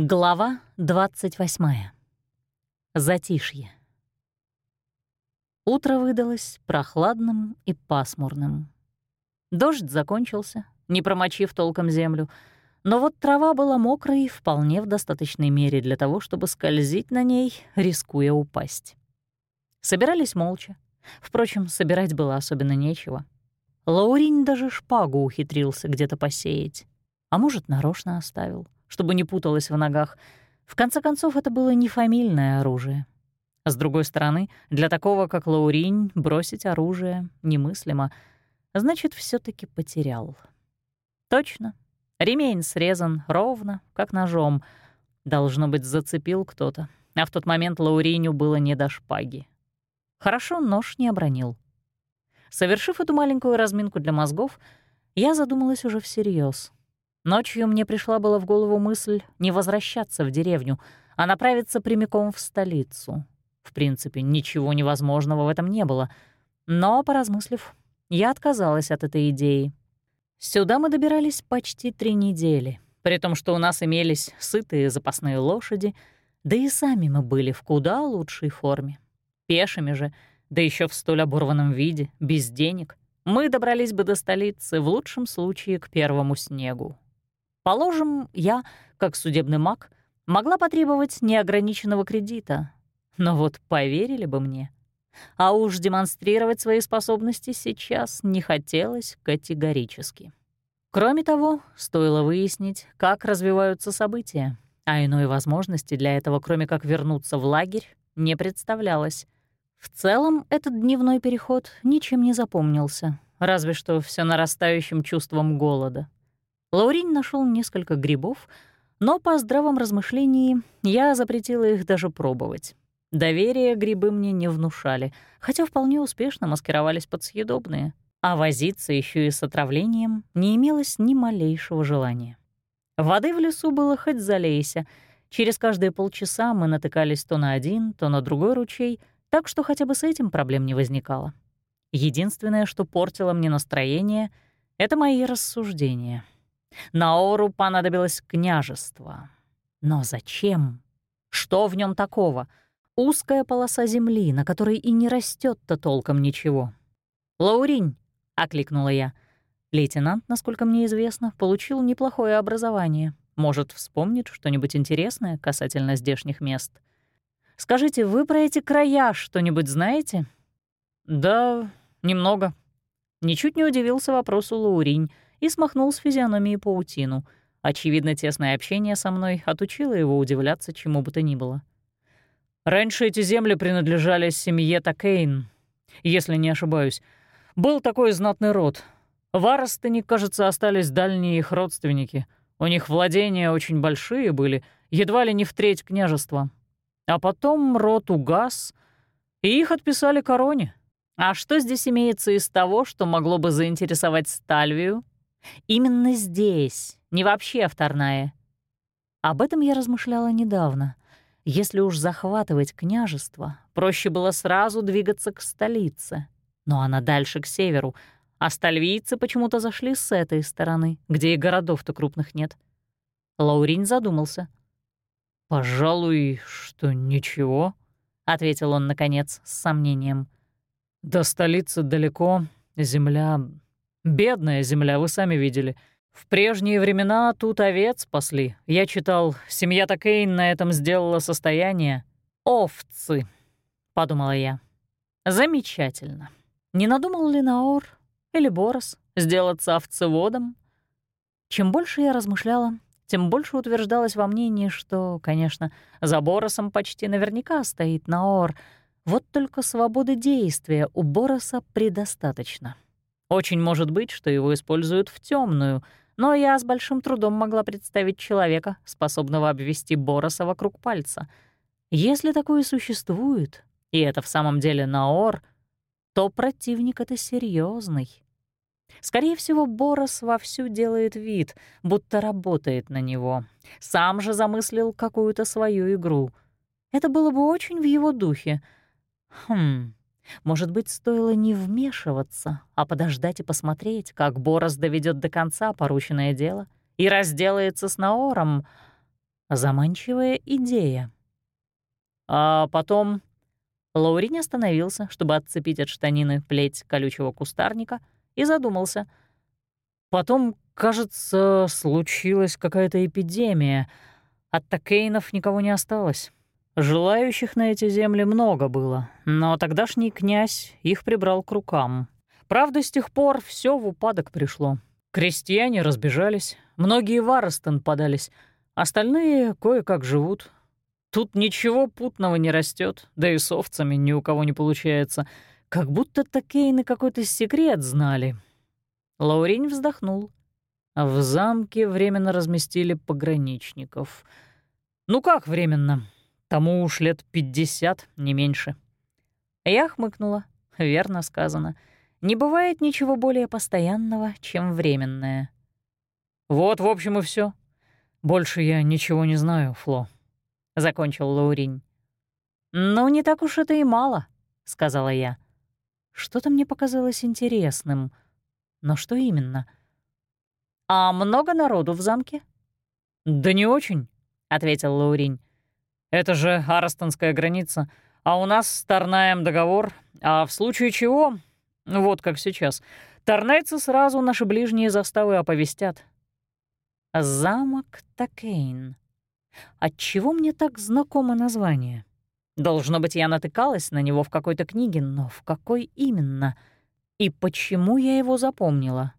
Глава 28. Затишье. Утро выдалось прохладным и пасмурным. Дождь закончился, не промочив толком землю, но вот трава была мокрой вполне в достаточной мере для того, чтобы скользить на ней, рискуя упасть. Собирались молча. Впрочем, собирать было особенно нечего. Лаурин даже шпагу ухитрился где-то посеять. А может, нарочно оставил — чтобы не путалось в ногах. В конце концов, это было не фамильное оружие. С другой стороны, для такого, как Лауринь, бросить оружие немыслимо. Значит, все таки потерял. Точно. Ремень срезан ровно, как ножом. Должно быть, зацепил кто-то. А в тот момент Лауриню было не до шпаги. Хорошо, нож не обронил. Совершив эту маленькую разминку для мозгов, я задумалась уже всерьез. Ночью мне пришла была в голову мысль не возвращаться в деревню, а направиться прямиком в столицу. В принципе, ничего невозможного в этом не было. Но, поразмыслив, я отказалась от этой идеи. Сюда мы добирались почти три недели, при том, что у нас имелись сытые запасные лошади, да и сами мы были в куда лучшей форме. Пешими же, да еще в столь оборванном виде, без денег, мы добрались бы до столицы в лучшем случае к первому снегу, Положим, я, как судебный маг, могла потребовать неограниченного кредита. Но вот поверили бы мне. А уж демонстрировать свои способности сейчас не хотелось категорически. Кроме того, стоило выяснить, как развиваются события, а иной возможности для этого, кроме как вернуться в лагерь, не представлялось. В целом, этот дневной переход ничем не запомнился, разве что все нарастающим чувством голода. Лаурин нашел несколько грибов, но по здравом размышлении я запретила их даже пробовать. Доверие грибы мне не внушали, хотя вполне успешно маскировались под съедобные. А возиться еще и с отравлением не имелось ни малейшего желания. Воды в лесу было хоть залейся. Через каждые полчаса мы натыкались то на один, то на другой ручей, так что хотя бы с этим проблем не возникало. Единственное, что портило мне настроение, — это мои рассуждения — Наору понадобилось княжество. Но зачем? Что в нем такого? Узкая полоса земли, на которой и не растет то толком ничего. «Лауринь!» — окликнула я. Лейтенант, насколько мне известно, получил неплохое образование. Может, вспомнит что-нибудь интересное касательно здешних мест. «Скажите, вы про эти края что-нибудь знаете?» «Да, немного». Ничуть не удивился вопросу Лауринь — и смахнул с физиономии паутину. Очевидно, тесное общение со мной отучило его удивляться чему бы то ни было. «Раньше эти земли принадлежали семье Такейн, если не ошибаюсь. Был такой знатный род. В Аростыне, кажется, остались дальние их родственники. У них владения очень большие были, едва ли не в треть княжества. А потом род угас, и их отписали короне. А что здесь имеется из того, что могло бы заинтересовать Стальвию Именно здесь, не вообще в Тарнае. Об этом я размышляла недавно. Если уж захватывать княжество, проще было сразу двигаться к столице. Но она дальше к северу, а стальвийцы почему-то зашли с этой стороны, где и городов-то крупных нет. Лаурин задумался. «Пожалуй, что ничего», — ответил он, наконец, с сомнением. «До столицы далеко, земля Бедная земля, вы сами видели. В прежние времена тут овец спасли. Я читал, семья Такейн на этом сделала состояние. Овцы, подумала я. Замечательно. Не надумал ли Наор или Борос сделаться овцеводом? Чем больше я размышляла, тем больше утверждалось во мнении, что, конечно, за Боросом почти наверняка стоит Наор, вот только свободы действия у Бороса предостаточно. Очень может быть, что его используют в темную, но я с большим трудом могла представить человека, способного обвести Бороса вокруг пальца. Если такое существует, и это в самом деле Наор, то противник это серьезный. Скорее всего, Борос вовсю делает вид, будто работает на него. Сам же замыслил какую-то свою игру. Это было бы очень в его духе. Хм, может быть, стоило не вмешиваться, а подождать и посмотреть, как Борос доведет до конца порученное дело и разделается с Наором. Заманчивая идея. А потом Лаурин остановился, чтобы отцепить от штанины плеть колючего кустарника, и задумался. Потом, кажется, случилась какая-то эпидемия. От такейнов никого не осталось. Желающих на эти земли много было, но тогдашний князь их прибрал к рукам. Правда, с тех пор все в упадок пришло. Крестьяне разбежались, многие в Арестон подались, остальные кое-как живут. Тут ничего путного не растет, да и с овцами ни у кого не получается. Как будто такейны какой-то секрет знали. Лаурень вздохнул. В замке временно разместили пограничников. Ну как временно? Тому уж лет пятьдесят, не меньше. Я хмыкнула. Верно сказано. Не бывает ничего более постоянного, чем временное. Вот, в общем, и все. Больше я ничего не знаю, Фло. Закончил Лауринь. «Ну, не так уж это и мало», — сказала я. Что-то мне показалось интересным. Но что именно? «А много народу в замке?» «Да не очень», — ответил Лауринь. Это же Арстонская граница, а у нас с Тарнаем договор, а в случае чего, вот как сейчас, Тарнайцы сразу наши ближние заставы оповестят. Замок Такейн. Отчего мне так знакомо название? Должно быть, я натыкалась на него в какой-то книге, но в какой именно? И почему я его запомнила?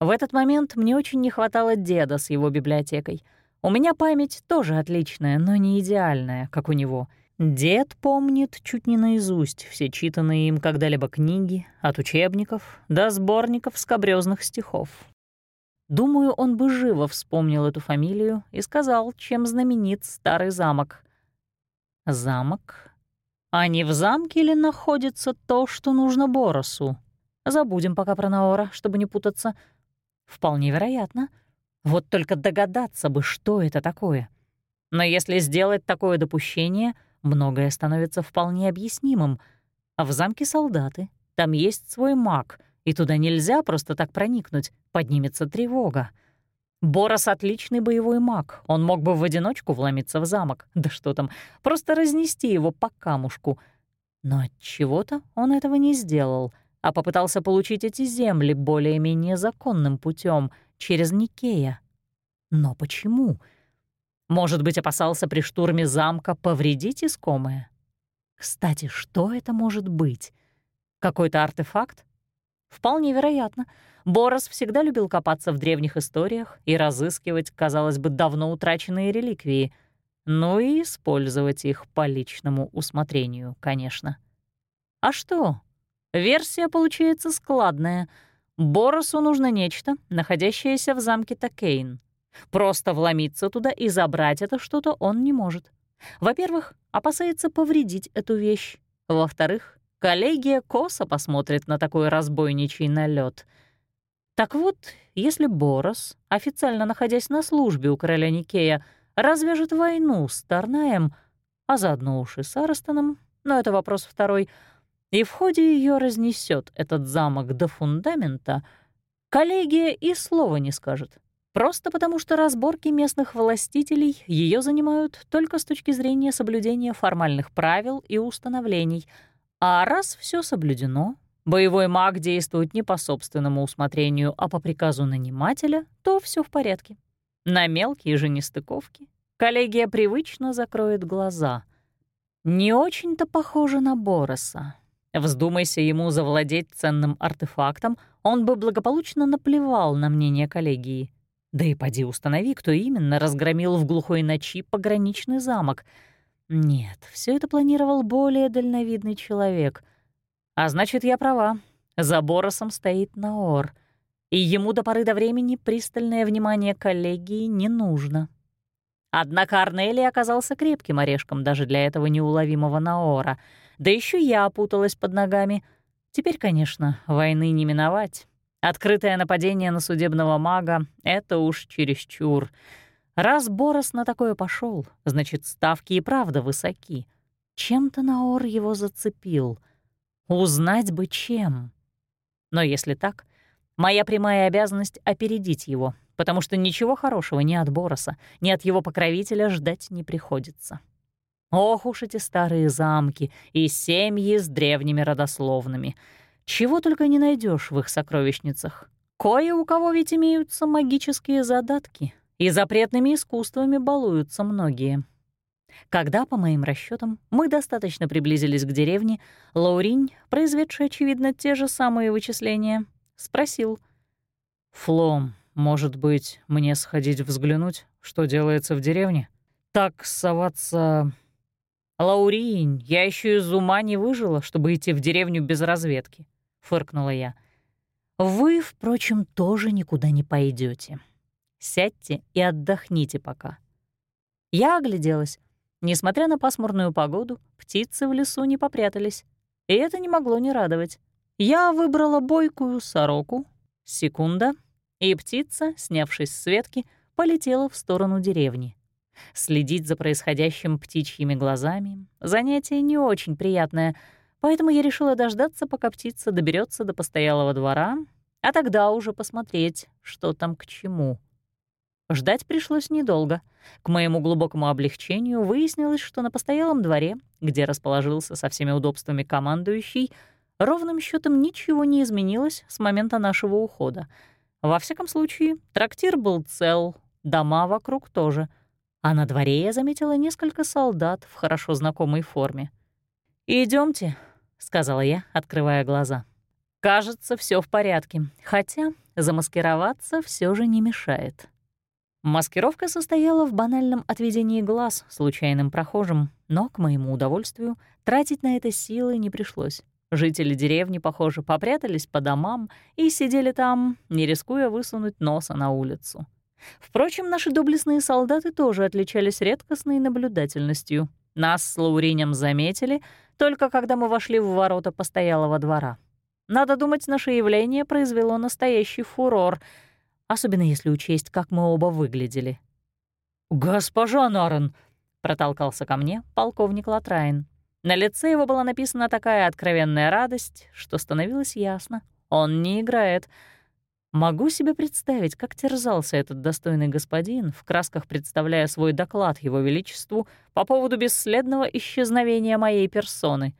В этот момент мне очень не хватало деда с его библиотекой — у меня память тоже отличная, но не идеальная, как у него. Дед помнит чуть не наизусть все читанные им когда-либо книги, от учебников до сборников скобрёзных стихов. Думаю, он бы живо вспомнил эту фамилию и сказал, чем знаменит старый замок. Замок? А не в замке ли находится то, что нужно Боросу? Забудем пока про Наора, чтобы не путаться. Вполне вероятно — вот только догадаться бы, что это такое. Но если сделать такое допущение, многое становится вполне объяснимым. А в замке солдаты, там есть свой маг, и туда нельзя просто так проникнуть, поднимется тревога. Борос — отличный боевой маг, он мог бы в одиночку вломиться в замок, да что там, просто разнести его по камушку. Но от чего то он этого не сделал, а попытался получить эти земли более-менее законным путем — через Никея. Но почему? Может быть, опасался при штурме замка повредить искомое? Кстати, что это может быть? Какой-то артефакт? Вполне вероятно. Борос всегда любил копаться в древних историях и разыскивать, казалось бы, давно утраченные реликвии, ну и использовать их по личному усмотрению, конечно. А что? Версия получается складная — Боросу нужно нечто, находящееся в замке Такейн. Просто вломиться туда и забрать это что-то он не может. Во-первых, опасается повредить эту вещь. Во-вторых, коллегия косо посмотрит на такой разбойничий налет. Так вот, если Борос, официально находясь на службе у короля Никея, развяжет войну с Тарнаем, а заодно уж и с Арстоном, но это вопрос второй — и в ходе ее разнесет этот замок до фундамента, коллегия и слова не скажет. Просто потому, что разборки местных властителей ее занимают только с точки зрения соблюдения формальных правил и установлений. А раз все соблюдено, боевой маг действует не по собственному усмотрению, а по приказу нанимателя, то все в порядке. На мелкие же нестыковки коллегия привычно закроет глаза. Не очень-то похоже на Бороса. Вздумайся ему завладеть ценным артефактом, он бы благополучно наплевал на мнение коллегии. Да и поди установи, кто именно разгромил в глухой ночи пограничный замок. Нет, все это планировал более дальновидный человек. А значит, я права. За Боросом стоит Наор. И ему до поры до времени пристальное внимание коллегии не нужно. Однако Арнелли оказался крепким орешком даже для этого неуловимого Наора — да еще я опуталась под ногами. Теперь, конечно, войны не миновать. Открытое нападение на судебного мага — это уж чересчур. Раз Борос на такое пошел, значит, ставки и правда высоки. Чем-то Наор его зацепил. Узнать бы чем. Но если так, моя прямая обязанность — опередить его, потому что ничего хорошего ни от Бороса, ни от его покровителя ждать не приходится. Ох уж эти старые замки и семьи с древними родословными. Чего только не найдешь в их сокровищницах. Кое у кого ведь имеются магические задатки, и запретными искусствами балуются многие. Когда, по моим расчетам, мы достаточно приблизились к деревне, Лауринь, произведший, очевидно, те же самые вычисления, спросил. «Флом, может быть, мне сходить взглянуть, что делается в деревне? Так соваться...» «Лауринь, я еще из ума не выжила, чтобы идти в деревню без разведки», — фыркнула я. «Вы, впрочем, тоже никуда не пойдете. Сядьте и отдохните пока». Я огляделась. Несмотря на пасмурную погоду, птицы в лесу не попрятались. И это не могло не радовать. Я выбрала бойкую сороку. Секунда, и птица, снявшись с ветки, полетела в сторону деревни. Следить за происходящим птичьими глазами — занятие не очень приятное, поэтому я решила дождаться, пока птица доберется до постоялого двора, а тогда уже посмотреть, что там к чему. Ждать пришлось недолго. К моему глубокому облегчению выяснилось, что на постоялом дворе, где расположился со всеми удобствами командующий, ровным счетом ничего не изменилось с момента нашего ухода. Во всяком случае, трактир был цел, дома вокруг тоже — а на дворе я заметила несколько солдат в хорошо знакомой форме. Идемте, сказала я, открывая глаза. «Кажется, все в порядке, хотя замаскироваться все же не мешает». Маскировка состояла в банальном отведении глаз случайным прохожим, но, к моему удовольствию, тратить на это силы не пришлось. Жители деревни, похоже, попрятались по домам и сидели там, не рискуя высунуть носа на улицу. Впрочем, наши доблестные солдаты тоже отличались редкостной наблюдательностью. Нас с Лауринем заметили, только когда мы вошли в ворота постоялого двора. Надо думать, наше явление произвело настоящий фурор, особенно если учесть, как мы оба выглядели. «Госпожа Нарен!» — протолкался ко мне полковник Латраин. На лице его была написана такая откровенная радость, что становилось ясно. Он не играет — Могу себе представить, как терзался этот достойный господин, в красках представляя свой доклад его величеству по поводу бесследного исчезновения моей персоны.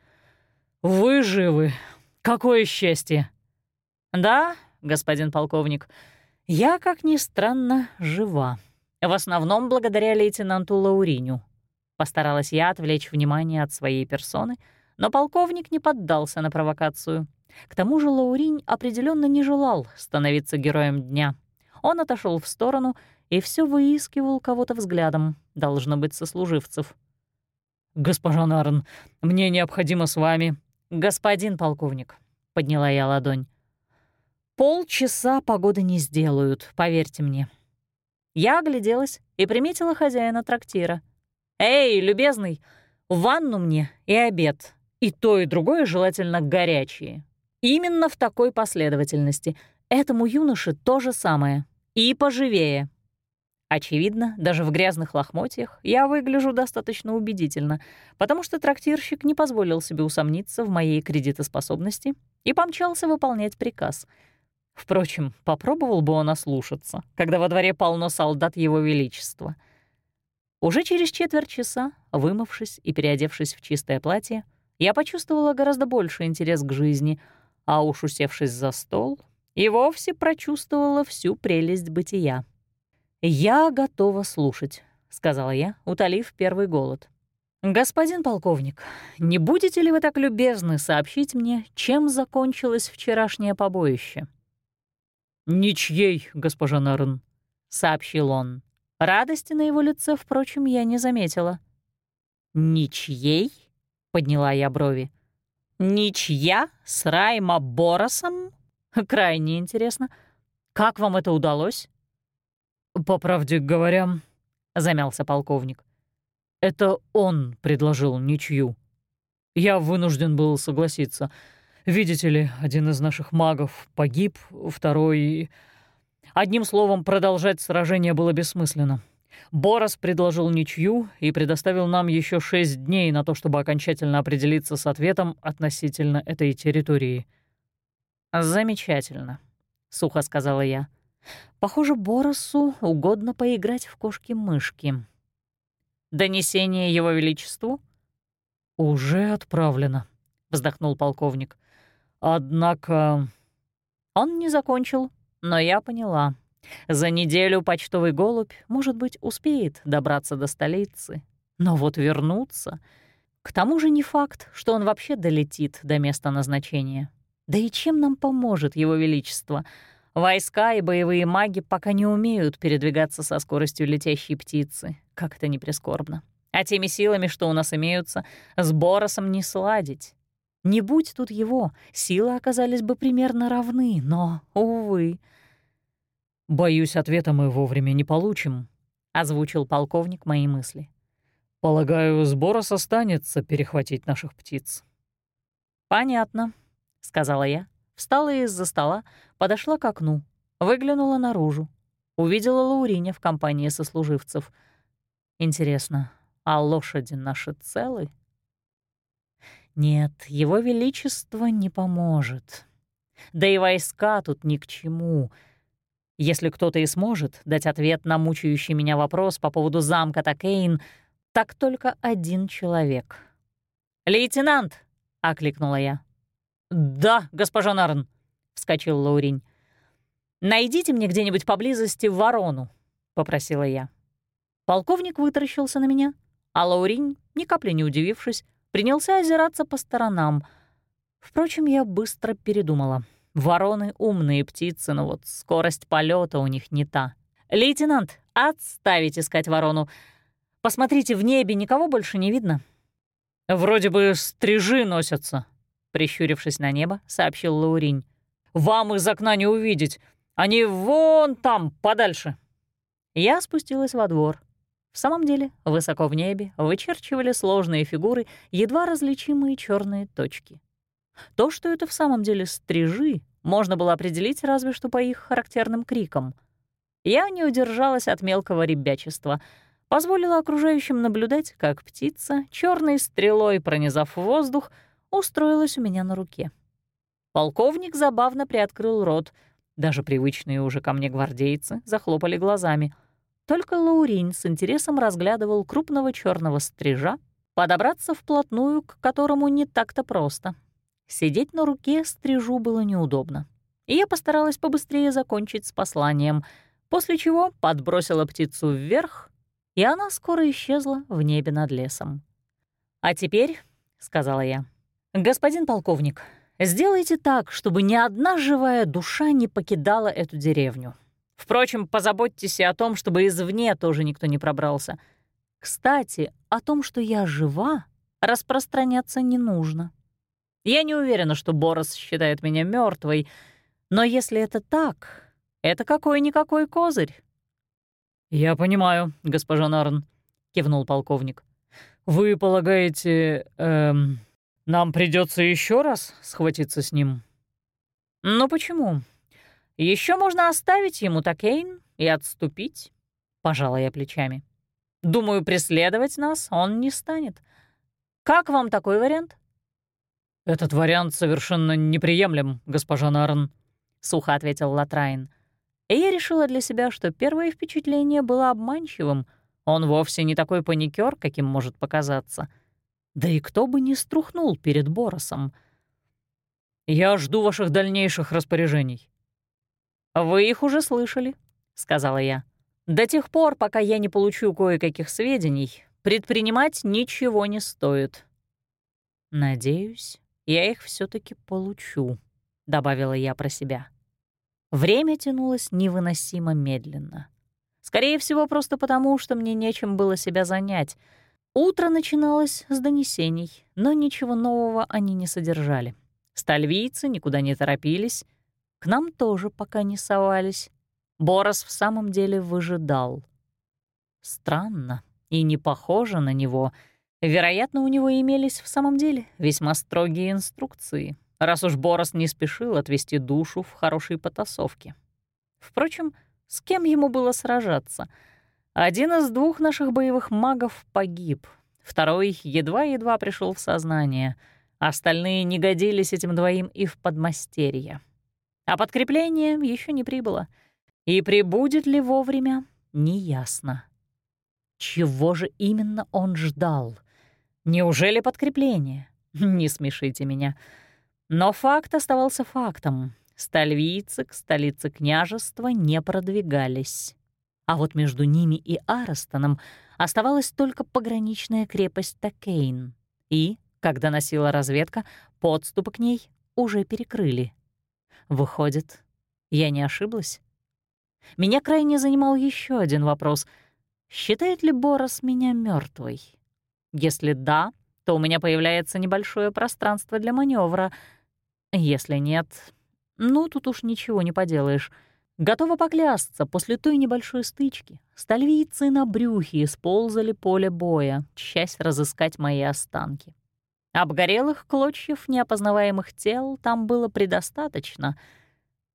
«Вы живы! Какое счастье!» «Да, господин полковник, я, как ни странно, жива. В основном благодаря лейтенанту Лауриню». Постаралась я отвлечь внимание от своей персоны, но полковник не поддался на провокацию. К тому же Лауринь определенно не желал становиться героем дня. Он отошел в сторону и все выискивал кого-то взглядом, должно быть, сослуживцев. «Госпожа Нарн, мне необходимо с вами...» «Господин полковник», — подняла я ладонь. «Полчаса погоды не сделают, поверьте мне». Я огляделась и приметила хозяина трактира. «Эй, любезный, ванну мне и обед, и то, и другое желательно горячие. Именно в такой последовательности. Этому юноше то же самое. И поживее. Очевидно, даже в грязных лохмотьях я выгляжу достаточно убедительно, потому что трактирщик не позволил себе усомниться в моей кредитоспособности и помчался выполнять приказ. Впрочем, попробовал бы он ослушаться, когда во дворе полно солдат Его Величества. Уже через четверть часа, вымывшись и переодевшись в чистое платье, я почувствовала гораздо больше интерес к жизни — а уж усевшись за стол, и вовсе прочувствовала всю прелесть бытия. «Я готова слушать», — сказала я, утолив первый голод. «Господин полковник, не будете ли вы так любезны сообщить мне, чем закончилось вчерашнее побоище?» «Ничьей, госпожа Нарн», — сообщил он. Радости на его лице, впрочем, я не заметила. «Ничьей?» — подняла я брови. Ничья с Райма Боросом? Крайне интересно. Как вам это удалось? По правде говоря, замялся полковник. Это он предложил ничью. Я вынужден был согласиться. Видите ли, один из наших магов погиб, второй... Одним словом, продолжать сражение было бессмысленно. Борос предложил ничью и предоставил нам еще шесть дней на то, чтобы окончательно определиться с ответом относительно этой территории. «Замечательно», — сухо сказала я. Похоже, Боросу угодно поиграть в кошки-мышки. «Донесение Его Величеству?» «Уже отправлено», — вздохнул полковник. «Однако...» Он не закончил, но я поняла. За неделю почтовый голубь, может быть, успеет добраться до столицы. Но вот вернуться... К тому же не факт, что он вообще долетит до места назначения. Да и чем нам поможет его величество? Войска и боевые маги пока не умеют передвигаться со скоростью летящей птицы, как это ни прискорбно. А теми силами, что у нас имеются, с Боросом не сладить. Не будь тут его, силы оказались бы примерно равны, но, увы. «Боюсь, ответа мы вовремя не получим», — озвучил полковник мои мысли. «Полагаю, Сборос останется перехватить наших птиц». «Понятно», — сказала я, встала из-за стола, подошла к окну, выглянула наружу, увидела Лауриня в компании сослуживцев. «Интересно, а лошади наши целы?» Нет, его величество не поможет. Да и войска тут ни к чему. Если кто-то и сможет дать ответ на мучающий меня вопрос по поводу замка Такейн, так только один человек. «Лейтенант!» — окликнула я. «Да, госпожа Нарн», — вскочил Лауринь. «Найдите мне где-нибудь поблизости ворону», — попросила я. Полковник вытаращился на меня, а Лауринь, ни капли не удивившись, принялся озираться по сторонам. Впрочем, я быстро передумала. Вороны — умные птицы, но вот скорость полета у них не та. «Лейтенант, отставить искать ворону. Посмотрите, в небе никого больше не видно». «Вроде бы стрижи носятся», — прищурившись на небо, сообщил Лауринь. «Вам из окна не увидеть. Они вон там, подальше». Я спустилась во двор. В самом деле, высоко в небе вычерчивали сложные фигуры, едва различимые черные точки. То, что это в самом деле стрижи, можно было определить разве что по их характерным крикам. Я не удержалась от мелкого ребячества, позволила окружающим наблюдать, как птица, черной стрелой пронизав воздух, устроилась у меня на руке. Полковник забавно приоткрыл рот, даже привычные уже ко мне гвардейцы захлопали глазами — только Лаурин с интересом разглядывал крупного черного стрижа, подобраться вплотную, к которому не так-то просто. Сидеть на руке стрижу было неудобно. И я постаралась побыстрее закончить с посланием, после чего подбросила птицу вверх, и она скоро исчезла в небе над лесом. «А теперь», — сказала я, — «господин полковник, сделайте так, чтобы ни одна живая душа не покидала эту деревню. Впрочем, позаботьтесь и о том, чтобы извне тоже никто не пробрался. Кстати, о том, что я жива, распространяться не нужно. Я не уверена, что Борос считает меня мертвой, но если это так, это какой-никакой козырь. «Я понимаю, госпожа Нарн», — кивнул полковник. «Вы полагаете, эм, нам придется еще раз схватиться с ним?» «Ну почему? Еще можно оставить ему Такейн и отступить, пожала я плечами. Думаю, преследовать нас он не станет. Как вам такой вариант? Этот вариант совершенно неприемлем, госпожа Нарн, сухо ответил Латрайн. И я решила для себя, что первое впечатление было обманчивым. Он вовсе не такой паникер, каким может показаться. Да и кто бы не струхнул перед Боросом. «Я жду ваших дальнейших распоряжений», «Вы их уже слышали», — сказала я. «До тех пор, пока я не получу кое-каких сведений, предпринимать ничего не стоит». «Надеюсь, я их все таки получу», — добавила я про себя. Время тянулось невыносимо медленно. Скорее всего, просто потому, что мне нечем было себя занять. Утро начиналось с донесений, но ничего нового они не содержали. Стальвийцы никуда не торопились, к нам тоже пока не совались. Борос в самом деле выжидал. Странно и не похоже на него. Вероятно, у него имелись в самом деле весьма строгие инструкции, раз уж Борос не спешил отвести душу в хорошей потасовке. Впрочем, с кем ему было сражаться? Один из двух наших боевых магов погиб, второй едва-едва пришел в сознание, остальные не годились этим двоим и в подмастерье. А подкрепление еще не прибыло. И прибудет ли вовремя, неясно. Чего же именно он ждал? Неужели подкрепление? Не смешите меня. Но факт оставался фактом. Стальвийцы к столице княжества не продвигались. А вот между ними и Арастоном оставалась только пограничная крепость Такейн. И, когда носила разведка, подступы к ней уже перекрыли. Выходит, я не ошиблась? Меня крайне занимал еще один вопрос. Считает ли Борос меня мертвой? Если да, то у меня появляется небольшое пространство для маневра. Если нет, ну, тут уж ничего не поделаешь. Готова поклясться, после той небольшой стычки стальвийцы на брюхе исползали поле боя, часть разыскать мои останки. Обгорелых клочьев неопознаваемых тел там было предостаточно.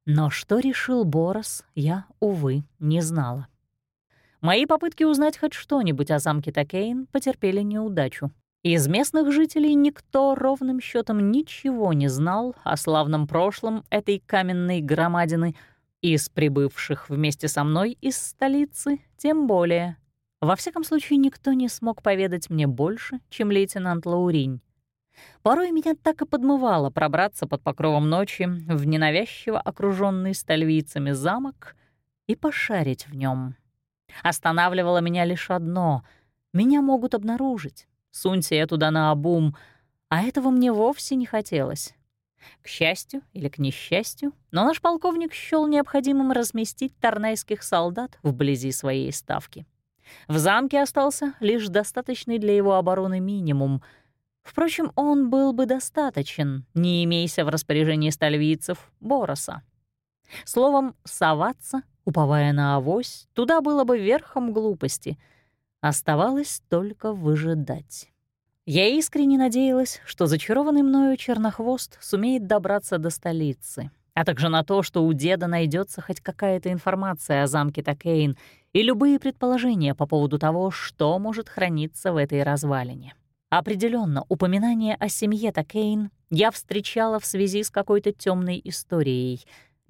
Но что решил Борос, я, увы, не знала. Мои попытки узнать хоть что-нибудь о замке Такейн потерпели неудачу. Из местных жителей никто ровным счетом ничего не знал о славном прошлом этой каменной громадины, из прибывших вместе со мной из столицы тем более. Во всяком случае, никто не смог поведать мне больше, чем лейтенант Лауринь. Порой меня так и подмывало пробраться под покровом ночи в ненавязчиво окруженный стальвийцами замок и пошарить в нем. Останавливало меня лишь одно — меня могут обнаружить. Сунься я туда на обум, а этого мне вовсе не хотелось. К счастью или к несчастью, но наш полковник счёл необходимым разместить торнайских солдат вблизи своей ставки. В замке остался лишь достаточный для его обороны минимум. Впрочем, он был бы достаточен, не имейся в распоряжении стальвийцев Бороса. Словом, соваться, уповая на авось, туда было бы верхом глупости — Оставалось только выжидать. Я искренне надеялась, что зачарованный мною чернохвост сумеет добраться до столицы, а также на то, что у деда найдется хоть какая-то информация о замке Такейн и любые предположения по поводу того, что может храниться в этой развалине. Определенно, упоминание о семье Такейн я встречала в связи с какой-то темной историей.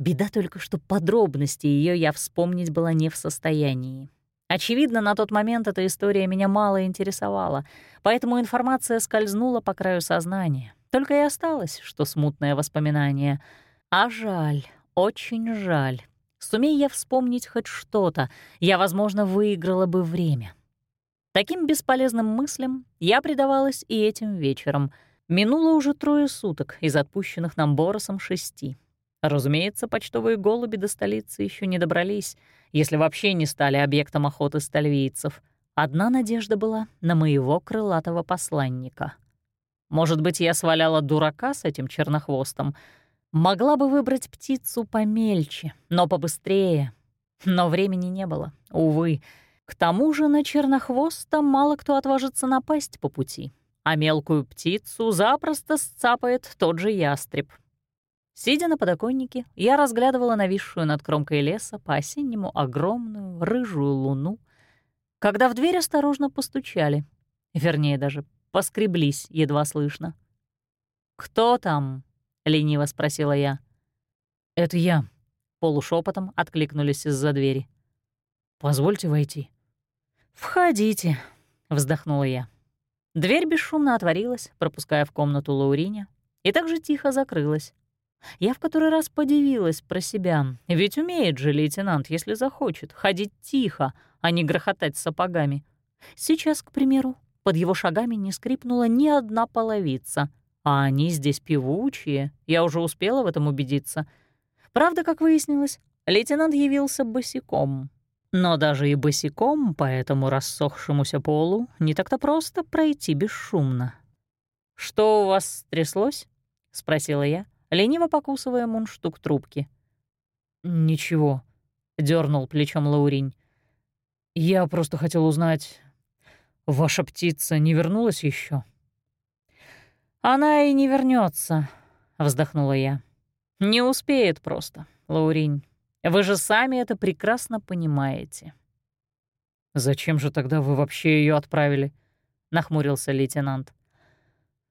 Беда только, что подробности ее я вспомнить была не в состоянии. Очевидно, на тот момент эта история меня мало интересовала, поэтому информация скользнула по краю сознания. Только и осталось, что смутное воспоминание. А жаль, очень жаль. Сумей я вспомнить хоть что-то, я, возможно, выиграла бы время. Таким бесполезным мыслям я предавалась и этим вечером. Минуло уже трое суток из отпущенных нам Боросом шести. Разумеется, почтовые голуби до столицы еще не добрались, если вообще не стали объектом охоты стальвийцев. Одна надежда была на моего крылатого посланника. Может быть, я сваляла дурака с этим чернохвостом. Могла бы выбрать птицу помельче, но побыстрее. Но времени не было, увы. К тому же на чернохвоста мало кто отважится напасть по пути, а мелкую птицу запросто сцапает тот же ястреб, Сидя на подоконнике, я разглядывала нависшую над кромкой леса по-осеннему огромную рыжую луну, когда в дверь осторожно постучали, вернее, даже поскреблись, едва слышно. «Кто там?» — лениво спросила я. «Это я», — полушепотом откликнулись из-за двери. «Позвольте войти». «Входите», — вздохнула я. Дверь бесшумно отворилась, пропуская в комнату Лауриня, и также тихо закрылась. Я в который раз подивилась про себя, ведь умеет же лейтенант, если захочет, ходить тихо, а не грохотать сапогами. Сейчас, к примеру, под его шагами не скрипнула ни одна половица, а они здесь певучие, я уже успела в этом убедиться. Правда, как выяснилось, лейтенант явился босиком. Но даже и босиком по этому рассохшемуся полу не так-то просто пройти бесшумно. «Что у вас стряслось?» — спросила я, лениво покусывая мундштук трубки. «Ничего», — дернул плечом Лауринь. «Я просто хотел узнать, ваша птица не вернулась еще? «Она и не вернется, вздохнула я. «Не успеет просто, Лауринь. Вы же сами это прекрасно понимаете». «Зачем же тогда вы вообще ее отправили?» — нахмурился лейтенант.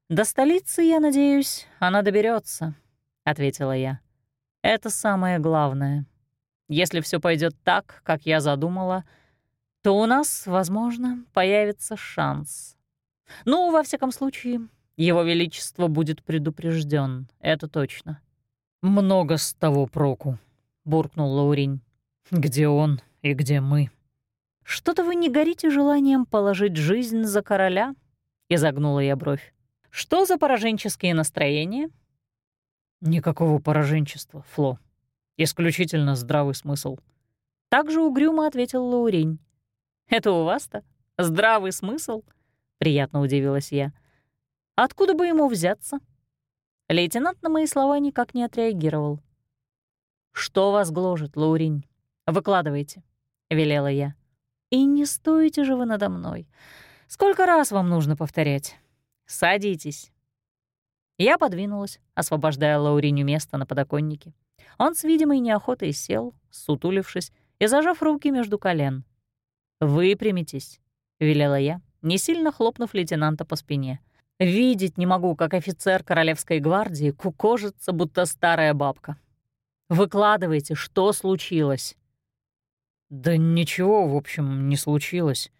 «До столицы, я надеюсь, она доберется. — ответила я. «Это самое главное. если все пойдет так, как я задумала, то у нас, возможно, появится шанс. Ну, во всяком случае, его Величество будет предупрежден, это точно. «Много с того проку», — буркнул Лауринь. «Где он и где мы?» «Что-то вы не горите желанием положить жизнь за короля?» — изогнула я бровь. «Что за пораженческие настроения?» «Никакого пораженчества, Фло. Исключительно здравый смысл». Так же угрюмо ответил Лаурень. «Это у вас-то? Здравый смысл?» — приятно удивилась я. «Откуда бы ему взяться?» Лейтенант на мои слова никак не отреагировал. «Что вас гложет, Лаурень? Выкладывайте», — велела я. «И не стоите же вы надо мной. Сколько раз вам нужно повторять? Садитесь». Я подвинулась, освобождая Лауриню место на подоконнике. Он с видимой неохотой сел, сутулившись и зажав руки между колен. «Выпрямитесь», — велела я, не сильно хлопнув лейтенанта по спине. «Видеть не могу, как офицер Королевской гвардии кукожится, будто старая бабка. Выкладывайте, что случилось». «Да ничего, в общем, не случилось».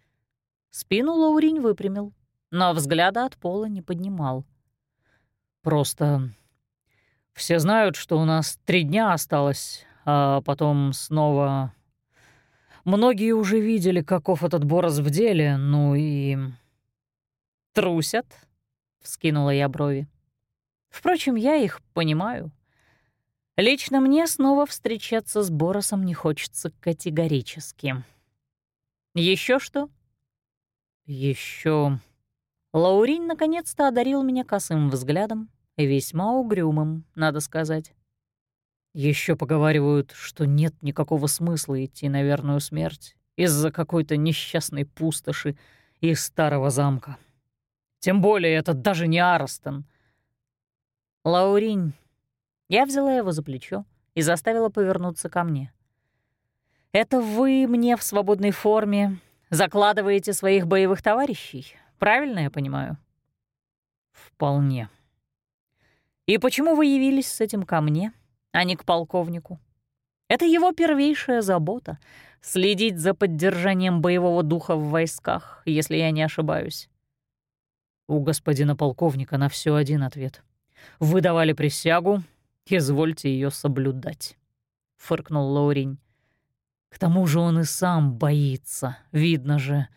Спину Лауринь выпрямил, но взгляда от пола не поднимал. «Просто все знают, что у нас три дня осталось, а потом снова... Многие уже видели, каков этот Борос в деле, ну и...» «Трусят?» — вскинула я брови. «Впрочем, я их понимаю. Лично мне снова встречаться с Боросом не хочется категорически. Еще что? Еще. Лаурин наконец-то одарил меня косым взглядом, весьма угрюмым, надо сказать. Еще поговаривают, что нет никакого смысла идти на верную смерть из-за какой-то несчастной пустоши и старого замка. Тем более это даже не Арстон. Лаурин я взяла его за плечо и заставила повернуться ко мне. «Это вы мне в свободной форме закладываете своих боевых товарищей, правильно я понимаю?» «Вполне». «И почему вы явились с этим ко мне, а не к полковнику?» Это его первейшая забота — следить за поддержанием боевого духа в войсках, если я не ошибаюсь. У господина полковника на все один ответ. Вы давали присягу, Извольте ее соблюдать», — фыркнул Лаурень. «К тому же он и сам боится, видно же».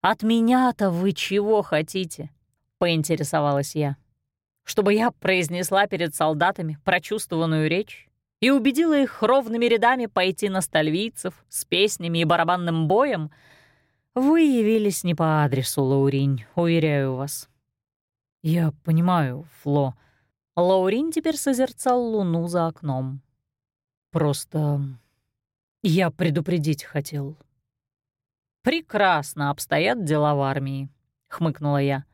«От меня-то вы чего хотите?» — поинтересовалась я. «Чтобы я произнесла перед солдатами прочувствованную речь и убедила их ровными рядами пойти на стальвийцев с песнями и барабанным боем? Вы явились не по адресу, Лауринь, уверяю вас». «Я понимаю, Фло», Лаурин теперь созерцал луну за окном. «Просто я предупредить хотел». «Прекрасно обстоят дела в армии», — хмыкнула я.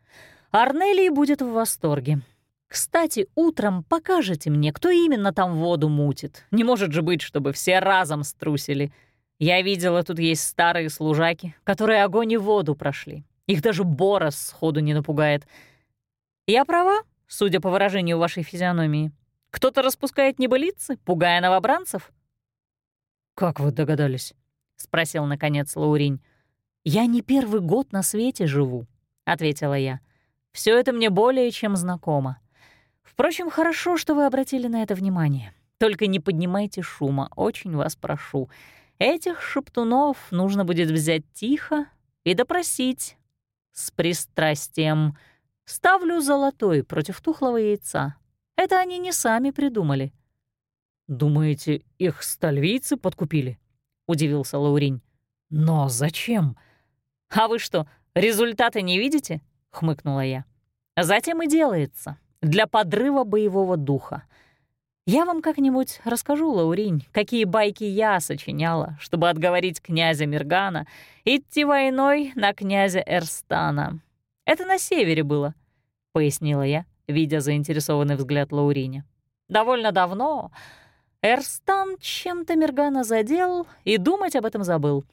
«Арнелий будет в восторге. Кстати, утром покажете мне, кто именно там воду мутит. Не может же быть, чтобы все разом струсили. Я видела, тут есть старые служаки, которые огонь и воду прошли. Их даже Борос сходу не напугает. Я права?» судя по выражению вашей физиономии. Кто-то распускает небылицы, пугая новобранцев?» «Как вы догадались?» — спросил, наконец, Лауринь. «Я не первый год на свете живу», — ответила я. Все это мне более чем знакомо. Впрочем, хорошо, что вы обратили на это внимание. Только не поднимайте шума, очень вас прошу. Этих шептунов нужно будет взять тихо и допросить с пристрастием — Ставлю золотой против тухлого яйца. Это они не сами придумали. «Думаете, их стальвийцы подкупили?» — удивился Лауринь. «Но зачем?» «А вы что, результаты не видите?» — хмыкнула я. «Затем и делается. Для подрыва боевого духа. Я вам как-нибудь расскажу, Лауринь, какие байки я сочиняла, чтобы отговорить князя Миргана идти войной на князя Эрстана. Это на севере было», — пояснила я, видя заинтересованный взгляд Лауриня. «Довольно давно. Эрстан чем-то Мергана задел и думать об этом забыл.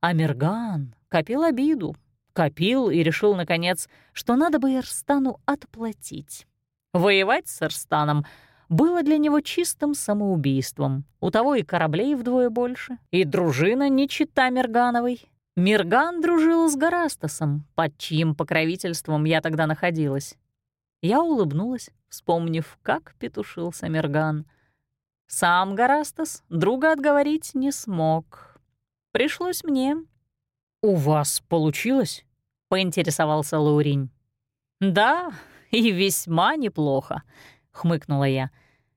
А Мерган копил обиду, копил и решил, наконец, что надо бы Эрстану отплатить. Воевать с Эрстаном было для него чистым самоубийством. У того и кораблей вдвое больше, и дружина не чита Мергановой. Мирган дружил с Гарастасом, под чьим покровительством я тогда находилась. Я улыбнулась, вспомнив, как петушился Мерган. Сам Гарастас друга отговорить не смог. Пришлось мне. «У вас получилось?» — поинтересовался Лауринь. «Да, и весьма неплохо», — хмыкнула я.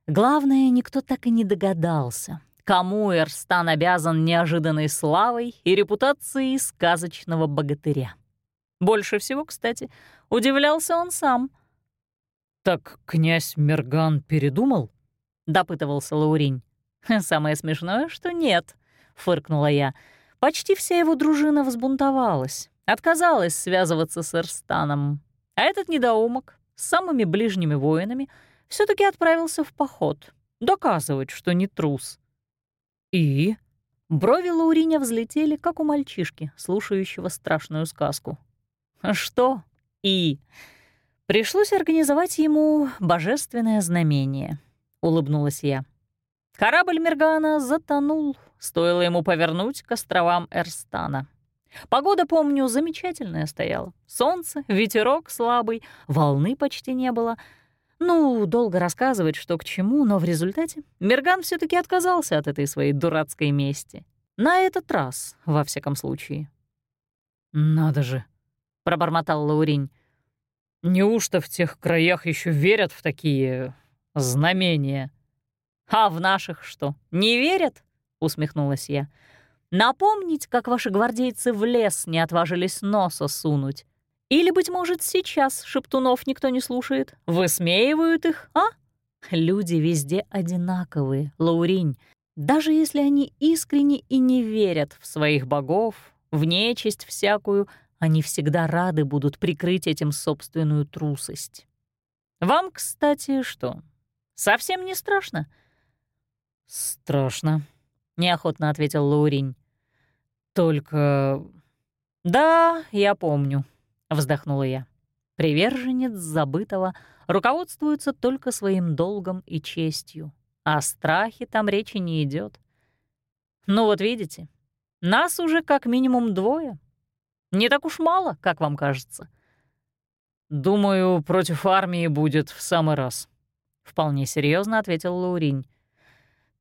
«Главное, никто так и не догадался, кому Эрстан обязан неожиданной славой и репутацией сказочного богатыря. Больше всего, кстати, удивлялся он сам». «Так князь Мерган передумал?» — допытывался Лауринь. «Самое смешное, что нет», — фыркнула я. «Почти вся его дружина взбунтовалась, отказалась связываться с Эрстаном. А этот недоумок с самыми ближними воинами все таки отправился в поход, доказывать, что не трус. И? Брови Лауриня взлетели, как у мальчишки, слушающего страшную сказку. Что «и»? Пришлось организовать ему божественное знамение, улыбнулась я. Корабль Мергана затонул, стоило ему повернуть к островам Эрстана. Погода, помню, замечательная стояла. Солнце, ветерок слабый, волны почти не было. Ну, долго рассказывать, что к чему, но в результате Мерган все таки отказался от этой своей дурацкой мести. На этот раз, во всяком случае. «Надо же», — пробормотал Лауринь. «Неужто в тех краях еще верят в такие знамения?» «А в наших что, не верят?» — усмехнулась я. Напомнить, как ваши гвардейцы в лес не отважились носа сунуть. Или, быть может, сейчас шептунов никто не слушает, высмеивают их, а? Люди везде одинаковые, Лауринь. Даже если они искренне и не верят в своих богов, в нечисть всякую, они всегда рады будут прикрыть этим собственную трусость. Вам, кстати, что, совсем не страшно? «Страшно», — неохотно ответил Лауринь. «Только...» «Да, я помню», — вздохнула я. Приверженец забытого руководствуется только своим долгом и честью. О страхе там речи не идет. Ну вот видите, нас уже как минимум двое. Не так уж мало, как вам кажется. «Думаю, против армии будет в самый раз», — вполне серьезно ответил Лауринь.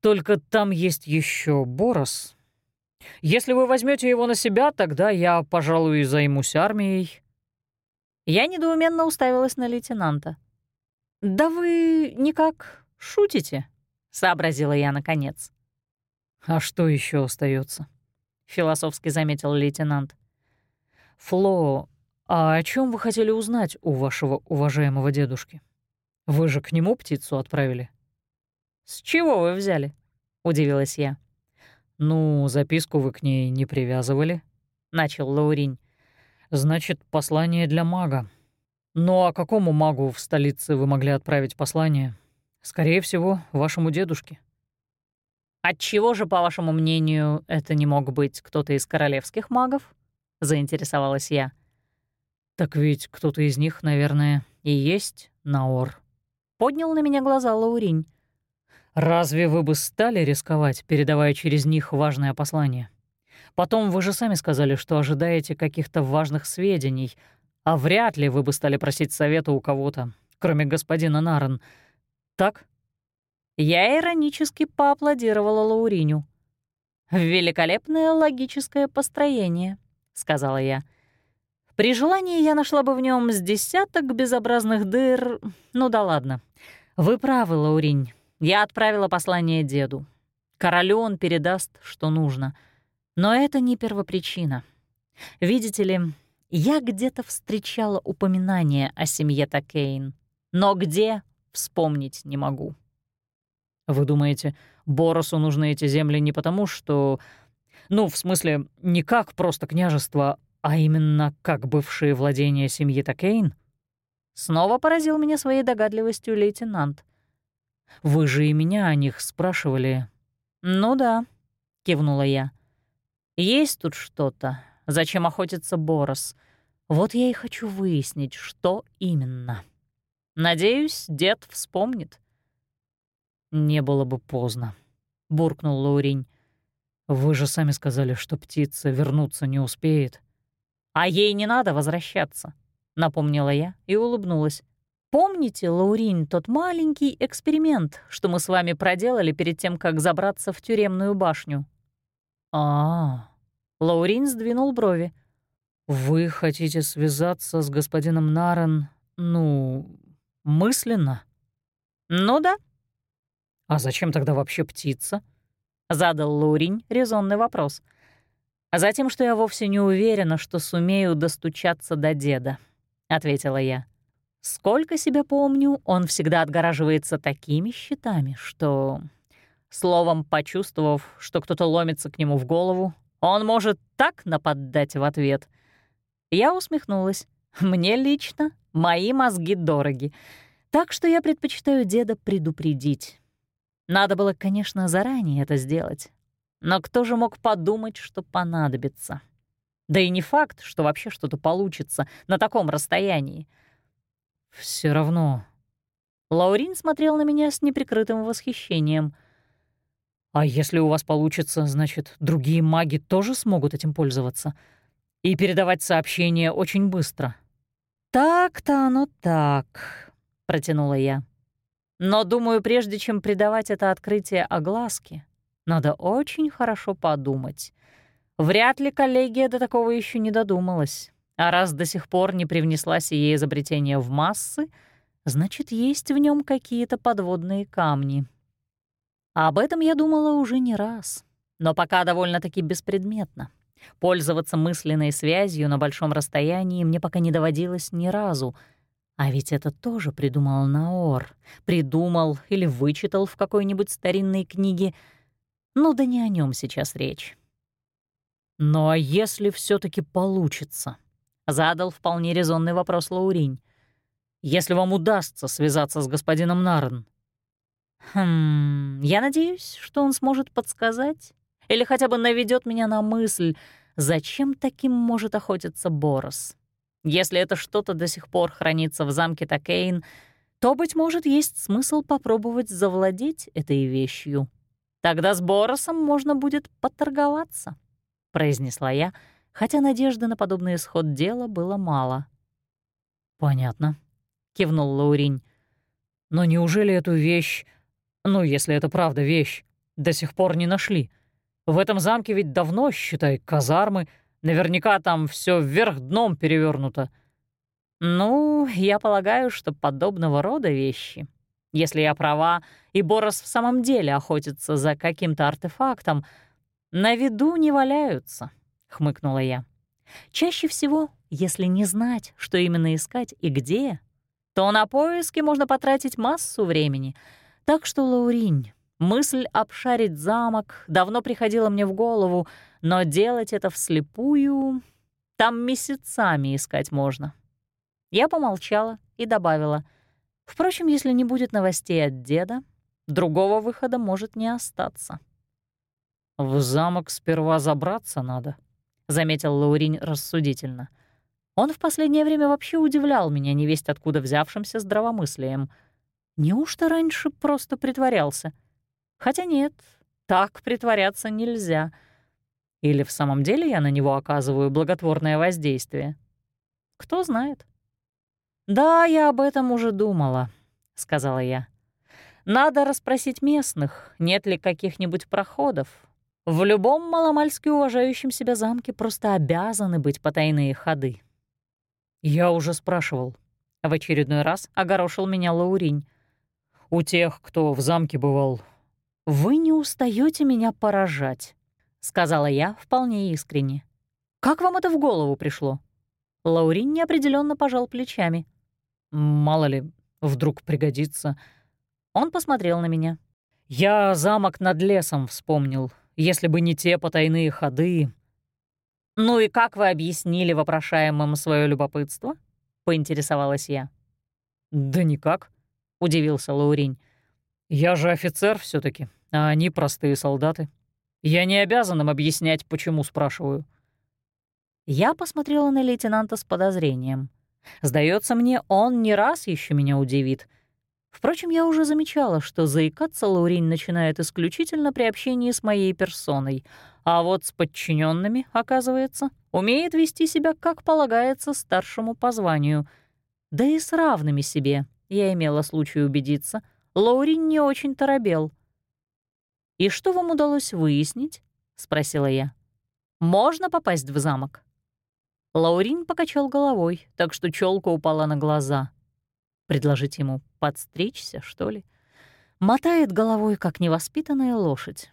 «Только там есть еще Борос, если вы возьмете его на себя, тогда я, пожалуй, займусь армией». Я недоуменно уставилась на лейтенанта. «Да вы никак шутите?» — сообразила я наконец. «А что еще остается? философски заметил лейтенант. «Фло, а о чем вы хотели узнать у вашего уважаемого дедушки? Вы же к нему птицу отправили?» «С чего вы взяли?» — удивилась я. «Ну, записку вы к ней не привязывали?» — начал Лауринь. «Значит, послание для мага. Ну а какому магу в столице вы могли отправить послание? Скорее всего, вашему дедушке». «Отчего же, по вашему мнению, это не мог быть кто-то из королевских магов?» — заинтересовалась я. «Так ведь кто-то из них, наверное, и есть Наор». Поднял на меня глаза Лауринь. Разве вы бы стали рисковать, передавая через них важное послание? Потом вы же сами сказали, что ожидаете каких-то важных сведений, а вряд ли вы бы стали просить совета у кого-то, кроме господина Нарен. Так? Я иронически поаплодировала Лауриню. «Великолепное логическое построение», — сказала я. «При желании я нашла бы в нем с десяток безобразных дыр. Ну да ладно. Вы правы, Лауринь. Я отправила послание деду. Королю он передаст, что нужно. Но это не первопричина. Видите ли, я где-то встречала упоминание о семье Такейн, но где — вспомнить не могу. Вы думаете, Боросу нужны эти земли не потому, что... Ну, в смысле, не как просто княжество, а именно как бывшие владения семьи Такейн? Снова поразил меня своей догадливостью лейтенант. Вы же и меня о них спрашивали». «Ну да», — кивнула я. «Есть тут что-то. Зачем охотится Борос? Вот я и хочу выяснить, что именно. Надеюсь, дед вспомнит». не было бы поздно», — буркнул Лаурень. «Вы же сами сказали, что птица вернуться не успеет». «А ей не надо возвращаться», — напомнила я и улыбнулась. «Помните, Лаурин, тот маленький эксперимент, что мы с вами проделали перед тем, как забраться в тюремную башню?» «А-а-а», Лаурин сдвинул брови. «Вы хотите связаться с господином Нарен, ну, мысленно?» «Ну да». «А зачем тогда вообще птица?» — задал Лаурин резонный вопрос. «А затем, что я вовсе не уверена, что сумею достучаться до деда», — ответила я. Сколько себя помню, он всегда отгораживается такими щитами, что... Словом, почувствовав, что кто-то ломится к нему в голову, он может так нападать в ответ. Я усмехнулась. Мне лично мои мозги дороги, так что я предпочитаю деда предупредить. Надо было, конечно, заранее это сделать. Но кто же мог подумать, что понадобится? Да и не факт, что вообще что-то получится на таком расстоянии — все равно. Лаурин смотрел на меня с неприкрытым восхищением. А если у вас получится, значит, другие маги тоже смогут этим пользоваться и передавать сообщения очень быстро. Так-то оно так, протянула я. Но думаю, прежде чем придавать это открытие огласке, надо очень хорошо подумать. Вряд ли коллегия до такого еще не додумалась. А раз до сих пор не привнесла сие изобретение в массы, значит, есть в нем какие-то подводные камни. Об этом я думала уже не раз, но пока довольно-таки беспредметно. Пользоваться мысленной связью на большом расстоянии мне пока не доводилось ни разу. А ведь это тоже придумал Наор. Придумал или вычитал в какой-нибудь старинной книге. Ну да не о нем сейчас речь. Ну а если все таки получится? — задал вполне резонный вопрос Лауринь. «Если вам удастся связаться с господином Нарн». «Хм, я надеюсь, что он сможет подсказать или хотя бы наведет меня на мысль, зачем таким может охотиться Борос. Если это что-то до сих пор хранится в замке Такейн, то, быть может, есть смысл попробовать завладеть этой вещью. Тогда с Боросом можно будет поторговаться», — произнесла я, — хотя надежды на подобный исход дела было мало. «Понятно», — кивнул Лауринь. «Но неужели эту вещь, ну, если это правда вещь, до сих пор не нашли? В этом замке ведь давно, считай, казармы, наверняка там все вверх дном перевернуто. «Ну, я полагаю, что подобного рода вещи, если я права, и Борос в самом деле охотится за каким-то артефактом, на виду не валяются», хмыкнула я. Чаще всего, если не знать, что именно искать и где, то на поиски можно потратить массу времени. Так что, Лауринь, мысль обшарить замок давно приходила мне в голову, но делать это вслепую там месяцами искать можно. Я помолчала и добавила. Впрочем, если не будет новостей от деда, другого выхода может не остаться. «В замок сперва забраться надо», заметил Лаурин рассудительно. Он в последнее время вообще удивлял меня невесть откуда взявшимся здравомыслием. Неужто раньше просто притворялся? Хотя нет, так притворяться нельзя. Или в самом деле я на него оказываю благотворное воздействие? Кто знает. «Да, я об этом уже думала», — сказала я. «Надо расспросить местных, нет ли каких-нибудь проходов, в любом маломальски уважающем себя замке просто обязаны быть потайные ходы. Я уже спрашивал. В очередной раз огорошил меня Лауринь. У тех, кто в замке бывал. «Вы не устаете меня поражать», — сказала я вполне искренне. «Как вам это в голову пришло?» Лаурин неопределенно пожал плечами. «Мало ли, вдруг пригодится». Он посмотрел на меня. «Я замок над лесом вспомнил если бы не те потайные ходы. «Ну и как вы объяснили вопрошаемым свое любопытство?» — поинтересовалась я. «Да никак», — удивился Лаурень. «Я же офицер все таки а они простые солдаты. Я не обязан им объяснять, почему спрашиваю». Я посмотрела на лейтенанта с подозрением. Сдается мне, он не раз еще меня удивит. Впрочем, я уже замечала, что заикаться Лаурин начинает исключительно при общении с моей персоной, а вот с подчиненными, оказывается, умеет вести себя, как полагается, старшему по званию. Да и с равными себе, я имела случай убедиться, Лаурин не очень торопел. «И что вам удалось выяснить?» — спросила я. «Можно попасть в замок?» Лаурин покачал головой, так что челка упала на глаза. Предложить ему подстричься, что ли? Мотает головой, как невоспитанная лошадь.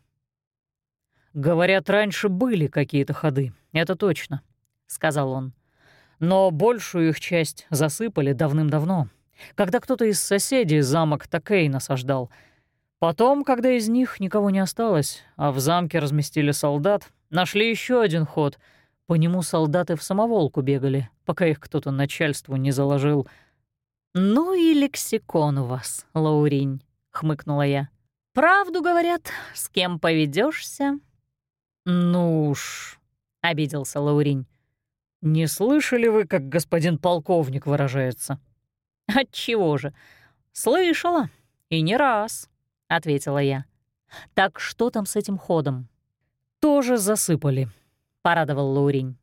«Говорят, раньше были какие-то ходы, это точно», — сказал он. «Но большую их часть засыпали давным-давно, когда кто-то из соседей замок Такей насаждал. Потом, когда из них никого не осталось, а в замке разместили солдат, нашли еще один ход — по нему солдаты в самоволку бегали, пока их кто-то начальству не заложил. «Ну и лексикон у вас, Лауринь», — хмыкнула я. «Правду говорят, с кем поведешься. «Ну уж», — обиделся Лауринь. «Не слышали вы, как господин полковник выражается?» «Отчего же? Слышала, и не раз», — ответила я. «Так что там с этим ходом?» «Тоже засыпали», — порадовал Лаурень.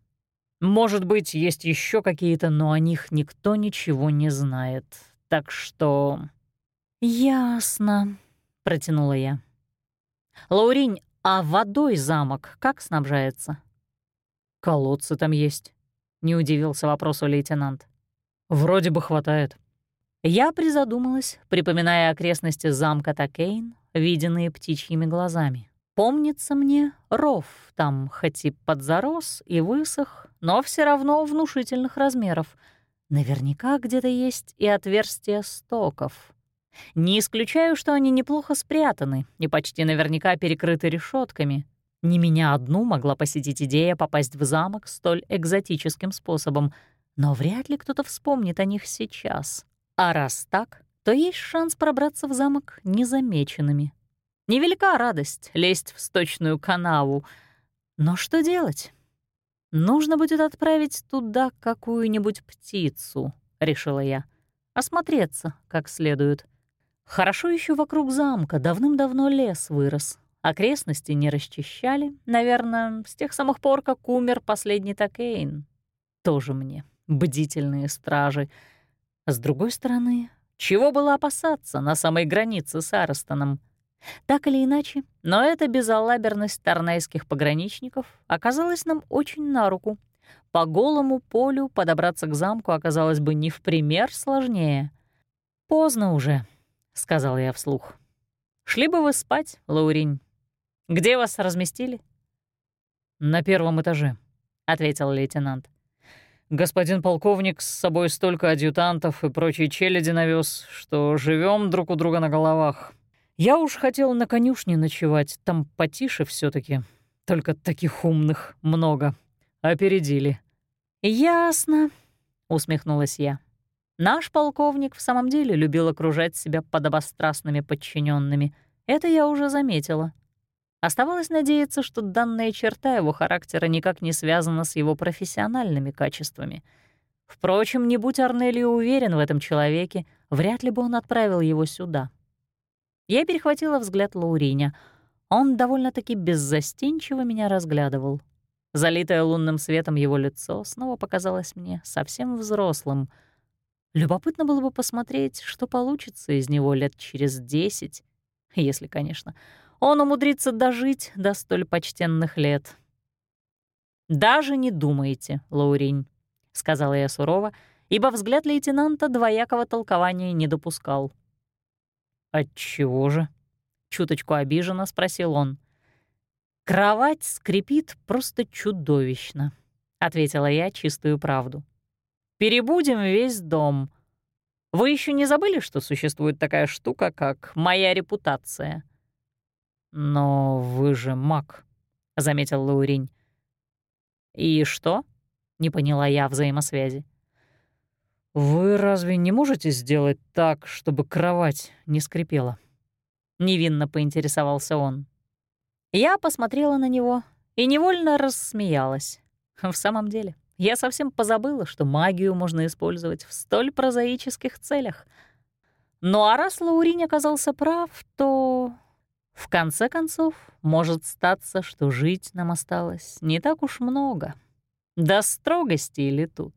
«Может быть, есть еще какие-то, но о них никто ничего не знает. Так что...» «Ясно», — протянула я. «Лаурень, а водой замок как снабжается?» «Колодцы там есть», — не удивился вопросу лейтенант. «Вроде бы хватает». Я призадумалась, припоминая окрестности замка Такейн, виденные птичьими глазами. Помнится мне, ров там хоть и подзарос и высох, но все равно внушительных размеров. Наверняка где-то есть и отверстия стоков. Не исключаю, что они неплохо спрятаны и почти наверняка перекрыты решетками. Не меня одну могла посетить идея попасть в замок столь экзотическим способом, но вряд ли кто-то вспомнит о них сейчас. А раз так, то есть шанс пробраться в замок незамеченными. Невелика радость лезть в сточную канаву. Но что делать? Нужно будет отправить туда какую-нибудь птицу, решила я. Осмотреться как следует. Хорошо еще вокруг замка давным-давно лес вырос. Окрестности не расчищали, наверное, с тех самых пор, как умер последний Такейн. Тоже мне бдительные стражи. С другой стороны, чего было опасаться на самой границе с Арастоном? Так или иначе, но эта безалаберность торнайских пограничников оказалась нам очень на руку. По голому полю подобраться к замку оказалось бы не в пример сложнее. «Поздно уже», — сказал я вслух. «Шли бы вы спать, Лауринь. Где вас разместили?» «На первом этаже», — ответил лейтенант. «Господин полковник с собой столько адъютантов и прочей челяди навез, что живем друг у друга на головах. Я уж хотел на конюшне ночевать, там потише все таки Только таких умных много. Опередили. «Ясно», — усмехнулась я. «Наш полковник в самом деле любил окружать себя подобострастными подчиненными. Это я уже заметила. Оставалось надеяться, что данная черта его характера никак не связана с его профессиональными качествами. Впрочем, не будь Арнелли уверен в этом человеке, вряд ли бы он отправил его сюда. Я перехватила взгляд Лауриня. Он довольно-таки беззастенчиво меня разглядывал. Залитое лунным светом его лицо снова показалось мне совсем взрослым. Любопытно было бы посмотреть, что получится из него лет через десять, если, конечно, он умудрится дожить до столь почтенных лет. «Даже не думайте, Лауринь», — сказала я сурово, ибо взгляд лейтенанта двоякого толкования не допускал. «Отчего же?» — чуточку обиженно спросил он. «Кровать скрипит просто чудовищно», — ответила я чистую правду. «Перебудем весь дом. Вы еще не забыли, что существует такая штука, как моя репутация?» «Но вы же маг», — заметил Лаурень. «И что?» — не поняла я взаимосвязи. «Вы разве не можете сделать так, чтобы кровать не скрипела?» Невинно поинтересовался он. Я посмотрела на него и невольно рассмеялась. В самом деле, я совсем позабыла, что магию можно использовать в столь прозаических целях. Ну а раз Лауринь оказался прав, то... В конце концов, может статься, что жить нам осталось не так уж много. До строгости или тут.